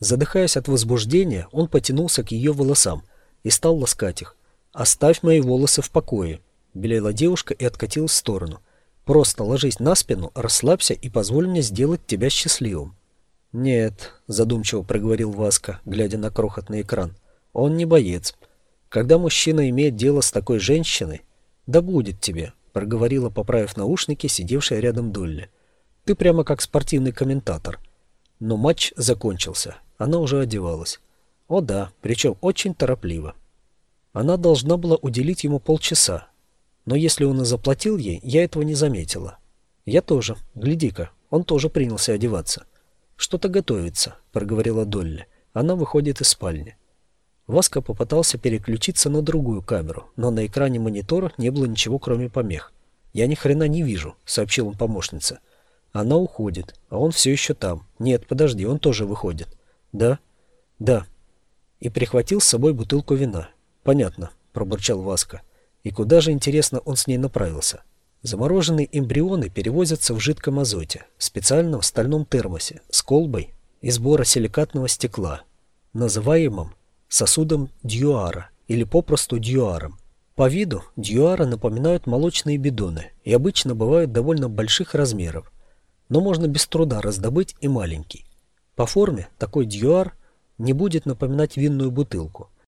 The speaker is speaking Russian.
Задыхаясь от возбуждения, он потянулся к ее волосам и стал ласкать их. «Оставь мои волосы в покое», — белела девушка и откатилась в сторону. «Просто ложись на спину, расслабься и позволь мне сделать тебя счастливым». «Нет», — задумчиво проговорил Васка, глядя на крохотный экран, — «он не боец. Когда мужчина имеет дело с такой женщиной, да будет тебе», — проговорила, поправив наушники, сидевшая рядом Долли. «Ты прямо как спортивный комментатор». Но матч закончился. Она уже одевалась. О да, причем очень торопливо. Она должна была уделить ему полчаса. Но если он и заплатил ей, я этого не заметила. Я тоже. Гляди-ка, он тоже принялся одеваться. «Что-то готовится», — проговорила Долли. Она выходит из спальни. Васка попытался переключиться на другую камеру, но на экране монитора не было ничего, кроме помех. «Я ни хрена не вижу», — сообщил он помощнице. Она уходит, а он все еще там. Нет, подожди, он тоже выходит. Да? Да. И прихватил с собой бутылку вина. Понятно, пробурчал Васка. И куда же, интересно, он с ней направился? Замороженные эмбрионы перевозятся в жидком азоте, в специальном стальном термосе, с колбой из бора силикатного стекла, называемым сосудом дьюара или попросту дьюаром. По виду дьюара напоминают молочные бидоны и обычно бывают довольно больших размеров, но можно без труда раздобыть и маленький. По форме такой дьюар не будет напоминать винную бутылку,